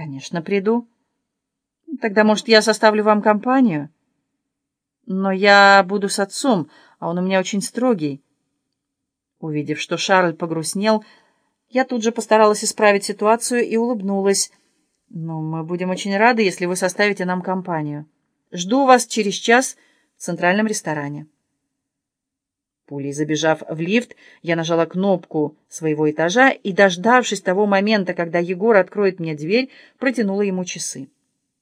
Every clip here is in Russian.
Конечно, приду. Тогда, может, я составлю вам компанию? Но я буду с отцом, а он у меня очень строгий. Увидев, что Шарль погрустнел, я тут же постаралась исправить ситуацию и улыбнулась. «Ну, мы будем очень рады, если вы составите нам компанию. Жду вас через час в центральном ресторане». Пулей забежав в лифт, я нажала кнопку своего этажа и, дождавшись того момента, когда Егор откроет мне дверь, протянула ему часы.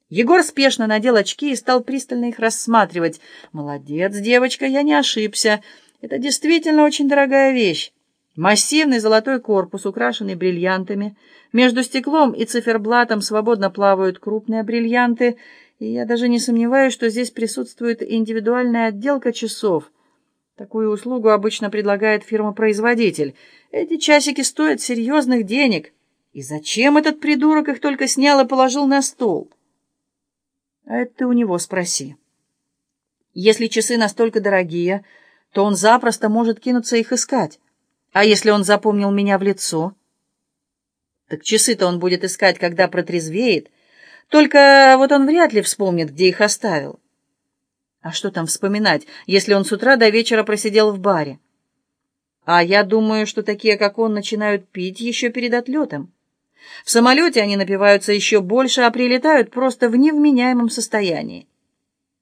Егор спешно надел очки и стал пристально их рассматривать. «Молодец, девочка, я не ошибся. Это действительно очень дорогая вещь. Массивный золотой корпус, украшенный бриллиантами. Между стеклом и циферблатом свободно плавают крупные бриллианты, и я даже не сомневаюсь, что здесь присутствует индивидуальная отделка часов». Такую услугу обычно предлагает фирма-производитель. Эти часики стоят серьезных денег. И зачем этот придурок их только снял и положил на стол? А это ты у него спроси. Если часы настолько дорогие, то он запросто может кинуться их искать. А если он запомнил меня в лицо? Так часы-то он будет искать, когда протрезвеет. Только вот он вряд ли вспомнит, где их оставил. А что там вспоминать, если он с утра до вечера просидел в баре? А я думаю, что такие, как он, начинают пить еще перед отлетом. В самолете они напиваются еще больше, а прилетают просто в невменяемом состоянии.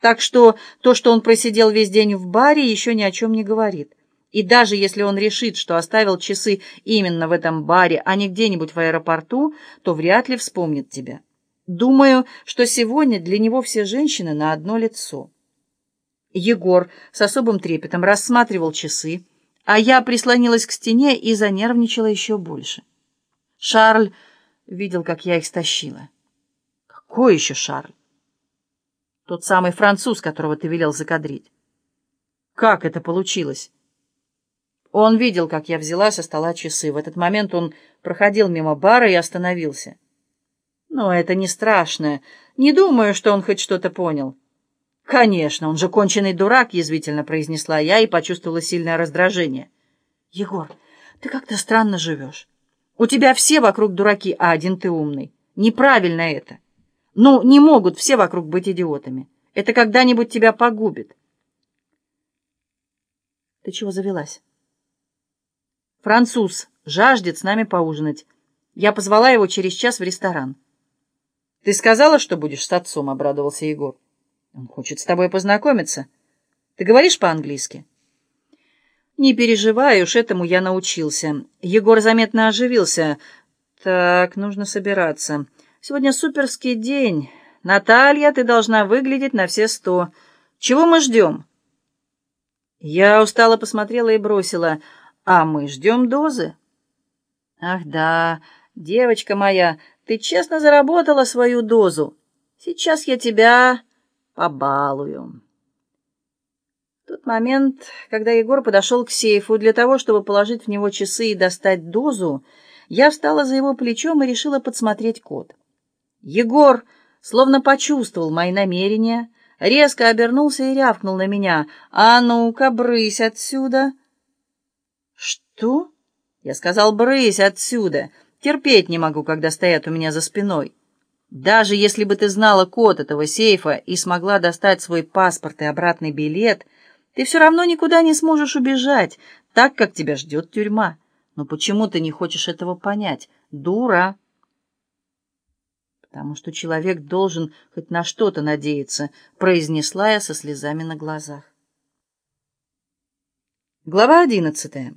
Так что то, что он просидел весь день в баре, еще ни о чем не говорит. И даже если он решит, что оставил часы именно в этом баре, а не где-нибудь в аэропорту, то вряд ли вспомнит тебя. Думаю, что сегодня для него все женщины на одно лицо. Егор с особым трепетом рассматривал часы, а я прислонилась к стене и занервничала еще больше. Шарль видел, как я их стащила. Какой еще Шарль? Тот самый француз, которого ты велел закадрить. Как это получилось? Он видел, как я взяла со стола часы. В этот момент он проходил мимо бара и остановился. Но это не страшно. Не думаю, что он хоть что-то понял. «Конечно, он же конченый дурак», — язвительно произнесла я и почувствовала сильное раздражение. «Егор, ты как-то странно живешь. У тебя все вокруг дураки, а один ты умный. Неправильно это. Ну, не могут все вокруг быть идиотами. Это когда-нибудь тебя погубит». «Ты чего завелась?» «Француз жаждет с нами поужинать. Я позвала его через час в ресторан». «Ты сказала, что будешь с отцом?» — обрадовался Егор. Он хочет с тобой познакомиться. Ты говоришь по-английски? Не переживай, уж этому я научился. Егор заметно оживился. Так, нужно собираться. Сегодня суперский день. Наталья, ты должна выглядеть на все сто. Чего мы ждем? Я устало посмотрела и бросила. А мы ждем дозы. Ах да, девочка моя, ты честно заработала свою дозу. Сейчас я тебя побалую. Тот момент, когда Егор подошел к сейфу для того, чтобы положить в него часы и достать дозу, я встала за его плечом и решила подсмотреть код. Егор, словно почувствовал мои намерения, резко обернулся и рявкнул на меня. «А ну-ка, брысь отсюда!» «Что?» Я сказал, «брысь отсюда!» Терпеть не могу, когда стоят у меня за спиной. Даже если бы ты знала код этого сейфа и смогла достать свой паспорт и обратный билет, ты все равно никуда не сможешь убежать, так как тебя ждет тюрьма. Но почему ты не хочешь этого понять? Дура! Потому что человек должен хоть на что-то надеяться, произнесла я со слезами на глазах. Глава одиннадцатая.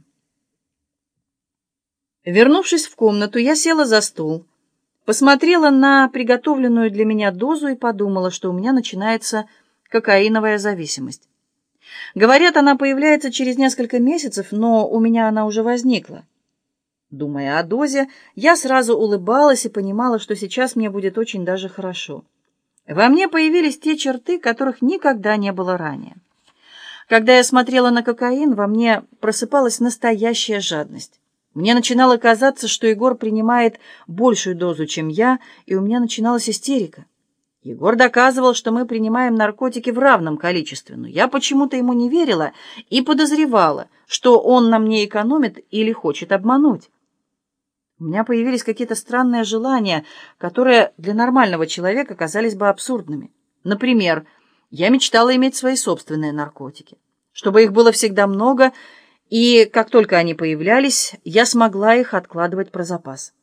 Вернувшись в комнату, я села за стол, Посмотрела на приготовленную для меня дозу и подумала, что у меня начинается кокаиновая зависимость. Говорят, она появляется через несколько месяцев, но у меня она уже возникла. Думая о дозе, я сразу улыбалась и понимала, что сейчас мне будет очень даже хорошо. Во мне появились те черты, которых никогда не было ранее. Когда я смотрела на кокаин, во мне просыпалась настоящая жадность. Мне начинало казаться, что Егор принимает большую дозу, чем я, и у меня начиналась истерика. Егор доказывал, что мы принимаем наркотики в равном количестве, но я почему-то ему не верила и подозревала, что он на мне экономит или хочет обмануть. У меня появились какие-то странные желания, которые для нормального человека казались бы абсурдными. Например, я мечтала иметь свои собственные наркотики, чтобы их было всегда много – и как только они появлялись, я смогла их откладывать про запас.